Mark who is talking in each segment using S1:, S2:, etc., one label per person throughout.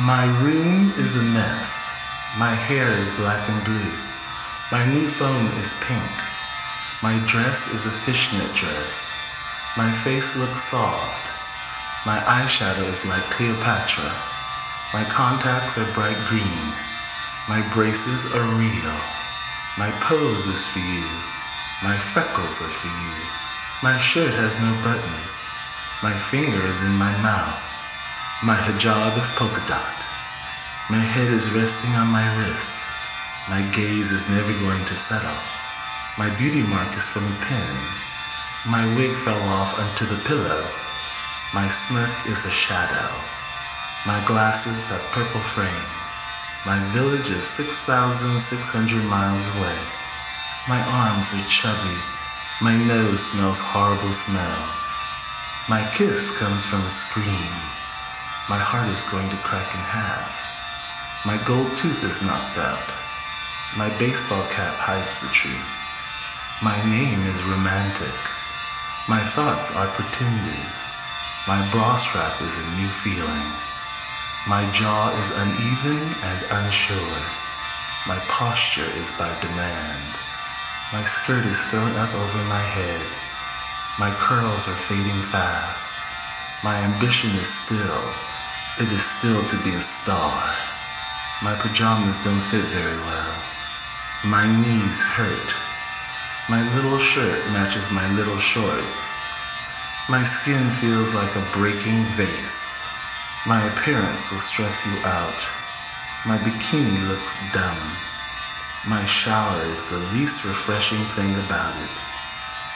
S1: My room is a mess. My hair is black and blue. My new phone is pink. My dress is a fishnet dress. My face looks soft. My eyeshadow is like Cleopatra. My contacts are bright green. My braces are real. My pose is for you. My freckles are for you. My shirt has no buttons. My finger is in my mouth. My hijab is polka dot. My head is resting on my wrist. My gaze is never going to settle. My beauty mark is from a pin. My wig fell off onto the pillow. My smirk is a shadow. My glasses have purple frames. My village is 6,600 miles away. My arms are chubby. My nose smells horrible smells. My kiss comes from a scream. My heart is going to crack in half. My gold tooth is knocked out. My baseball cap hides the truth. My name is romantic. My thoughts are pretenders. My bra strap is a new feeling. My jaw is uneven and unsure. My posture is by demand. My skirt is thrown up over my head. My curls are fading fast. My ambition is still it is still to be a star. My pajamas don't fit very well. My knees hurt. My little shirt matches my little shorts. My skin feels like a breaking vase. My appearance will stress you out. My bikini looks dumb. My shower is the least refreshing thing about it.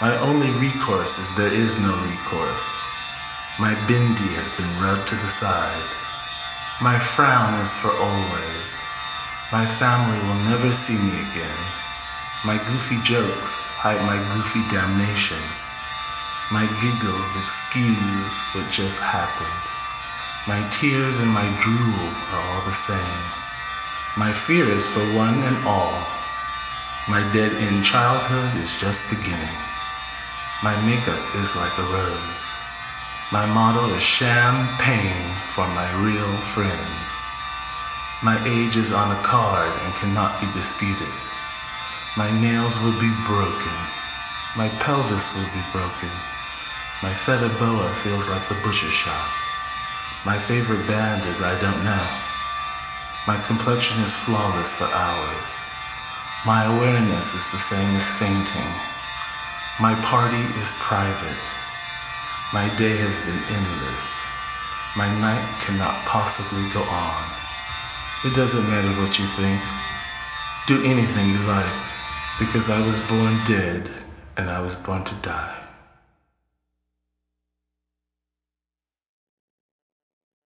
S1: My only recourse is there is no recourse. My bindi has been rubbed to the side. My frown is for always. My family will never see me again. My goofy jokes hide my goofy damnation. My giggles excuse what just happened. My tears and my drool are all the same. My fear is for one and all. My dead end childhood is just beginning. My makeup is like a rose. My motto is champagne for my real friends. My age is on a card and cannot be disputed. My nails will be broken. My pelvis will be broken. My feather boa feels like the butcher shop. My favorite band is I Don't Know. My complexion is flawless for hours. My awareness is the same as fainting. My party is private. My day has been endless. My night cannot possibly go on. It doesn't matter what you think. Do anything you like, because I was born dead and I was born to die.